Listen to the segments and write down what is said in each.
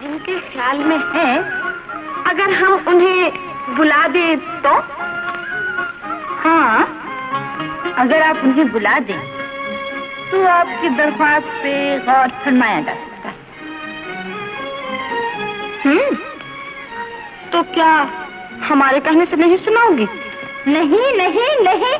जिनके ख्याल में है, अगर हम उन्हें बुला दे तो? हाँ अगर आप उन्हें बुला दें तो आपकी दरख्वास्त पे गौर फरमाया जा सकता है। हम्म तो क्या हमारे कहने से नहीं सुनाओगी नहीं नहीं नहीं।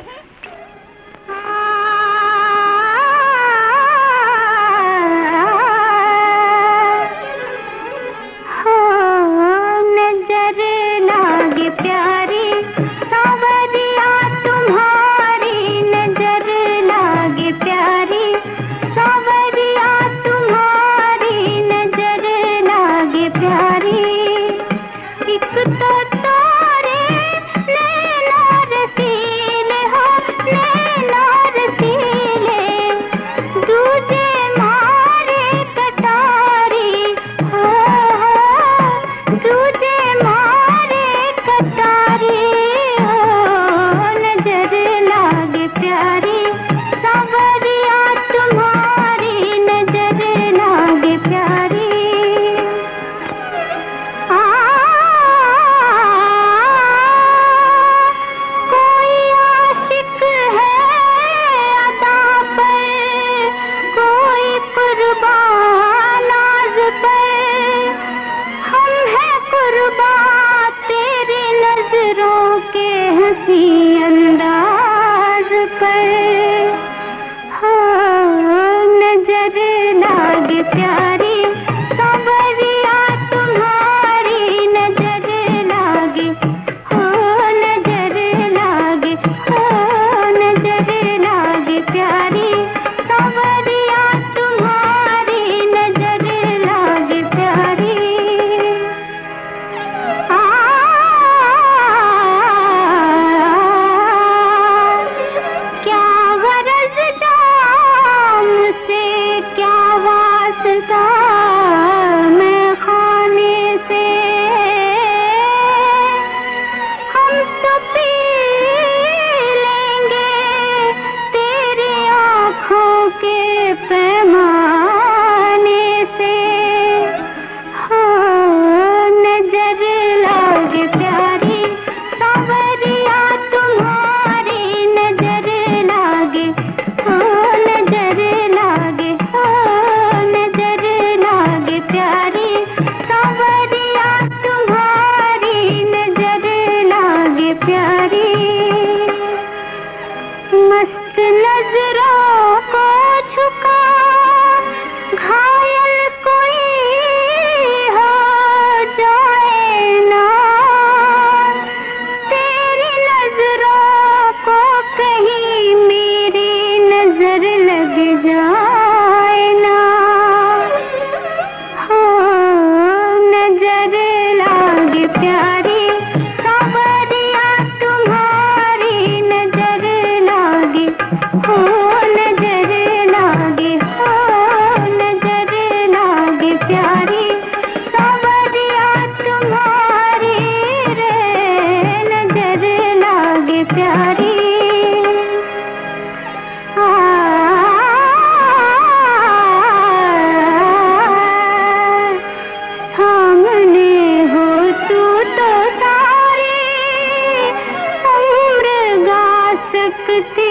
Me! प्यारी